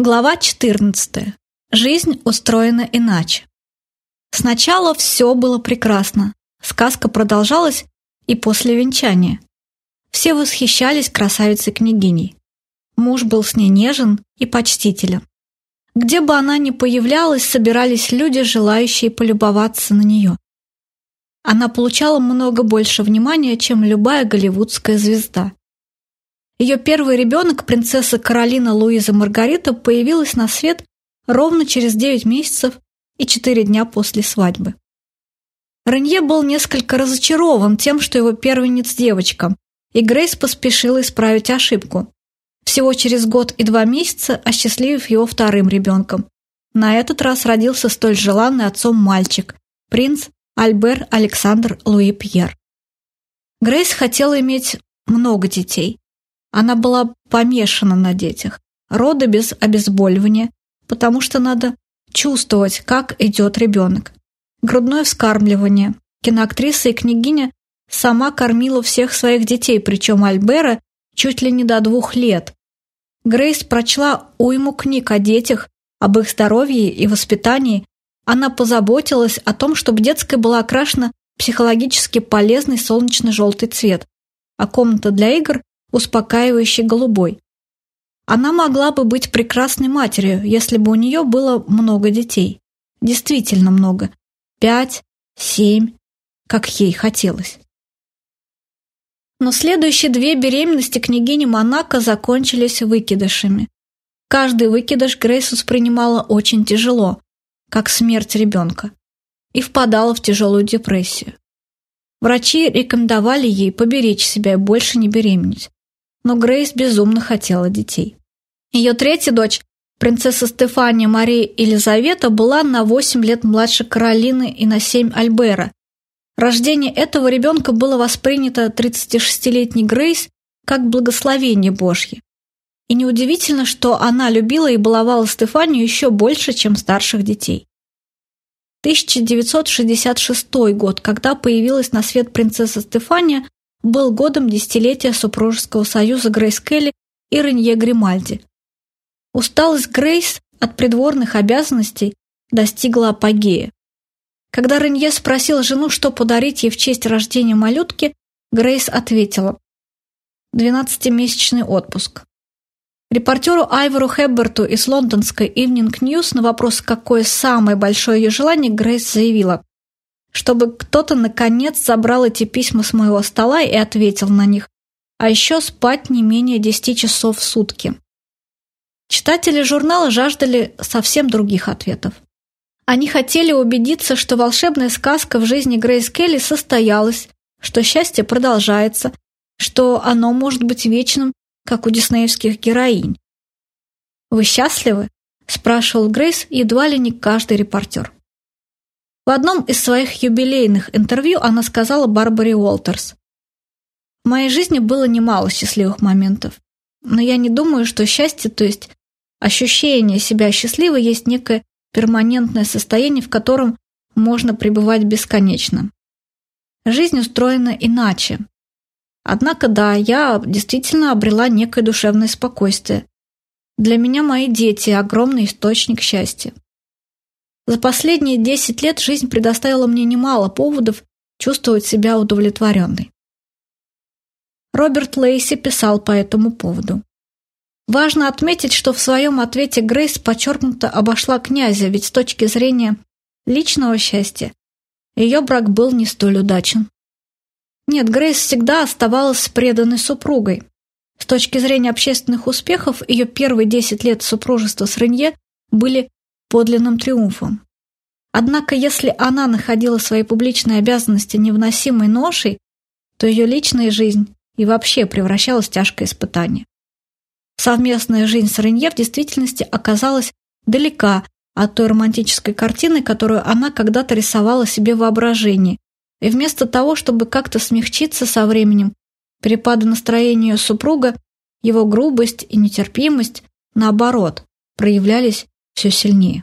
Глава 14. Жизнь устроена иначе. Сначала все было прекрасно. Сказка продолжалась и после венчания. Все восхищались красавицей-княгиней. Муж был с ней нежен и почтителен. Где бы она ни появлялась, собирались люди, желающие полюбоваться на нее. Она получала много больше внимания, чем любая голливудская звезда. Ее первый ребенок, принцесса Каролина Луиза Маргарита, появилась на свет ровно через 9 месяцев и 4 дня после свадьбы. Ренье был несколько разочарован тем, что его первенец девочка, и Грейс поспешила исправить ошибку. Всего через год и два месяца осчастливив его вторым ребенком. На этот раз родился столь желанный отцом мальчик, принц Альбер Александр Луи Пьер. Грейс хотела иметь много детей, она была помешана на детях. Роды без обезболивания, потому что надо чувствовать, как идет ребенок. Грудное вскармливание. Киноактриса и княгиня сама кормила всех своих детей, причем Альбера чуть ли не до двух лет. Грейс прочла уйму книг о детях, об их здоровье и воспитании. Она позаботилась о том, чтобы детская была окрашена психологически полезный солнечно-желтый цвет, а комната для игр успокаивающий голубой. Она могла бы быть прекрасной матерью, если бы у нее было много детей. Действительно много. Пять, семь, как ей хотелось. Но следующие две беременности княгини Монако закончились выкидышами. Каждый выкидыш Грейс воспринимала очень тяжело, как смерть ребенка, и впадала в тяжелую депрессию. Врачи рекомендовали ей поберечь себя и больше не беременеть но Грейс безумно хотела детей. Ее третья дочь, принцесса Стефания Мария Елизавета, была на 8 лет младше Каролины и на 7 Альбера. Рождение этого ребенка было воспринято 36-летней Грейс как благословение Божье. И неудивительно, что она любила и баловала Стефанию еще больше, чем старших детей. 1966 год, когда появилась на свет принцесса Стефания, был годом десятилетия супружеского союза Грейс Келли и Ренье Гримальди. Усталость Грейс от придворных обязанностей достигла апогея. Когда Ренье спросил жену, что подарить ей в честь рождения малютки, Грейс ответила «Двенадцатимесячный отпуск». Репортеру Айвору Хебберту из лондонской Evening News на вопрос, какое самое большое ее желание, Грейс заявила чтобы кто-то наконец забрал эти письма с моего стола и ответил на них, а еще спать не менее 10 часов в сутки. Читатели журнала жаждали совсем других ответов. Они хотели убедиться, что волшебная сказка в жизни Грейс Келли состоялась, что счастье продолжается, что оно может быть вечным, как у диснеевских героинь. «Вы счастливы?» – спрашивал Грейс едва ли не каждый репортер. В одном из своих юбилейных интервью она сказала Барбаре Уолтерс. «В моей жизни было немало счастливых моментов, но я не думаю, что счастье, то есть ощущение себя счастливой, есть некое перманентное состояние, в котором можно пребывать бесконечно. Жизнь устроена иначе. Однако да, я действительно обрела некое душевное спокойствие. Для меня мои дети – огромный источник счастья. За последние 10 лет жизнь предоставила мне немало поводов чувствовать себя удовлетворенной. Роберт Лейси писал по этому поводу. Важно отметить, что в своем ответе Грейс подчеркнуто обошла князя, ведь с точки зрения личного счастья ее брак был не столь удачен. Нет, Грейс всегда оставалась преданной супругой. С точки зрения общественных успехов, ее первые 10 лет супружества с Ренье были подлинным триумфом. Однако, если она находила свои публичные обязанности невыносимой ношей, то ее личная жизнь и вообще превращалась в тяжкое испытание. Совместная жизнь с Ренье в действительности оказалась далека от той романтической картины, которую она когда-то рисовала себе в воображении, и вместо того, чтобы как-то смягчиться со временем, перепады настроения супруга, его грубость и нетерпимость, наоборот, проявлялись все сильнее.